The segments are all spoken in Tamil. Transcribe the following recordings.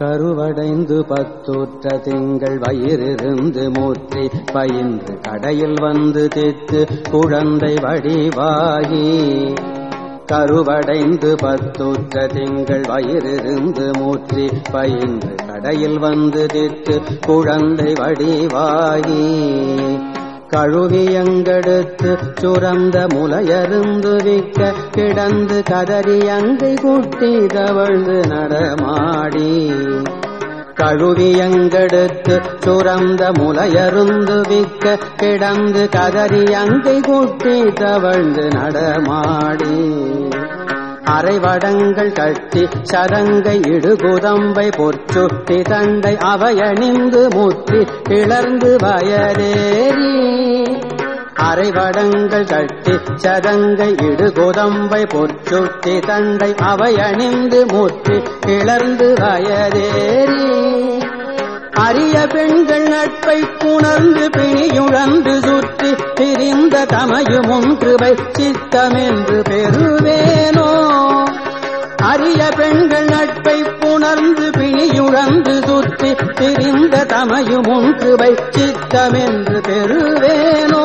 கருவடைந்து பத்துற்ற திங்கள் வயிறிருந்து மூற்றி பயின்று கடையில் வந்து தித்து குழந்தை வடிவாகி. கருவடைந்து பத்துற்ற திங்கள் வயிறிருந்து மூற்றி பயின்று கடையில் வந்து தித்து குழந்தை வடிவாகி. கழுவியங்கெடுத்து சுரந்த முலையருந்து விக்க கிடந்து கதறி அங்கை குட்டி தவழ்ந்து நடமா கழுவியங்கெடுத்து சுரந்த முலையருந்து விக்க கிடந்து கதறி அங்கை கூட்டி தவழ்ந்து நடமாடி. அரைவடங்கள் கட்டி சதங்கை இடுகுதம்பை பொற்சுட்டி தண்டை அவையணிந்து முற்றி கிளர்ந்து வயலேறி. அரைவடங்கள் கட்டி சதங்கை இடுகுதம்பை பொற்சுட்டி அவை அணிந்து மூற்றி கிளர்ந்து வயதேறி. அரிய பெண்கள் நட்பை புணர்ந்து பிணியுழந்து சுற்றி பிரிந்த தமையுமும் கிருபை சித்தமென்று பெறுவேனோ. அரிய பெண்கள் நட்பை புணர்ந்து பிணியுழந்து சுற்றி பிரிந்த தமையுமும் கிருபை சித்தமென்று பெறுவேனோ.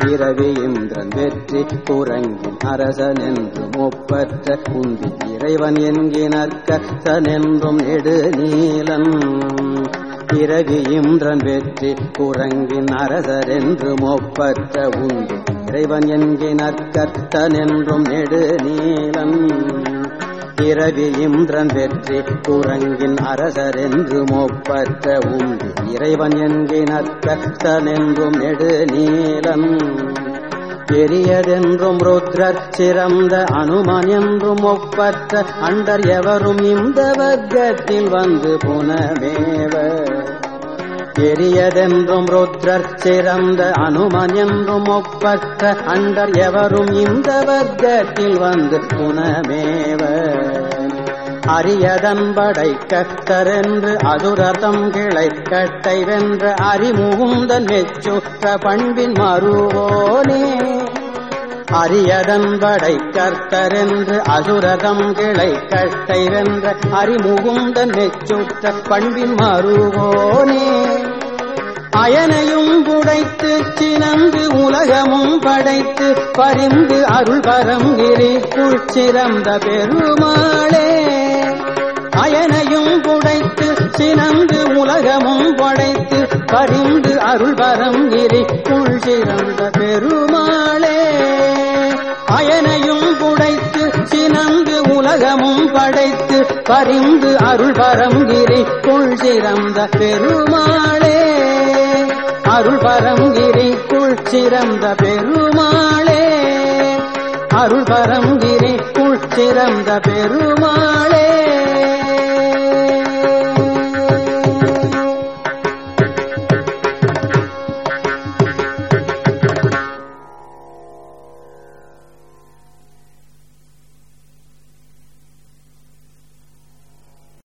இரவி இந்திரன் வெற்றி குரங்கின் அரசன் என்றும் ஒப்பற்ற குந்தி இறைவன் என்கினற்கசனென்றும் நெடுநீலன் நீலன். இரவி இந்திரன் வெற்றி குரங்கின் அரசர் என்றும் ஒப்பற்ற உந்தி இறைவன் என்கினற்கர்த்தனென்றும் நெடுநீலன் பிறவி இரவி இந்திரன் வெற்றி குரங்கின் அரசர் என்றும் ஒப்பற்ற உந்தி இறைவன் என்கினற்கர்த்தனென்றும் நெடு நீலன் பெரியதென்றும் ருத்ரர் சிறந்த அனுமன் என்றும் ஒப்பற்ற அண்டர் எவரும் இந்த வர்க்கத்தில் வந்து புனமேவர். பெரியதென்றும் ருத்ரர் சிறந்த அனுமன் என்றும் ஒப்பற்ற அண்டர் எவரும் இந்த வர்க்கத்தில் வந்து புனமேவ அரியதன்படை கத்தரென்று அதுரதம் கிளை கட்டை வென்ற அறிமுகுந்தன் மெச்சுற்ற பண்பின் மறுவோனே. அரியதன் படை கர்த்தரென்று அசுரதம் கிளை கட்டை வென்ற அறிமுகுந்த மெச்சுற்ற பண்பின் மறுவோனே அயனையும் புடைத்து சினந்து உலகமும் படைத்து பரிந்து அருள் பரம் கிரிக்குள் சிறந்த பெருமாளே. அயனையும் புடைத்து சினந்து உலகமும் படைத்து பரிந்து அருள் பரம் கிரிக்குள் சிறந்த பெருமாளே. அயனையும் புடைத்து சினந்து உலகமும் படைத்து பரிந்து அருள் பரங்கிரிக்குள் சிறந்த பெருமாளே. அருள் பரங்கிரிக்குள் சிறந்த பெருமாளே. அருள் பரங்கிரிக்குள் சிறந்த பெருமாளே.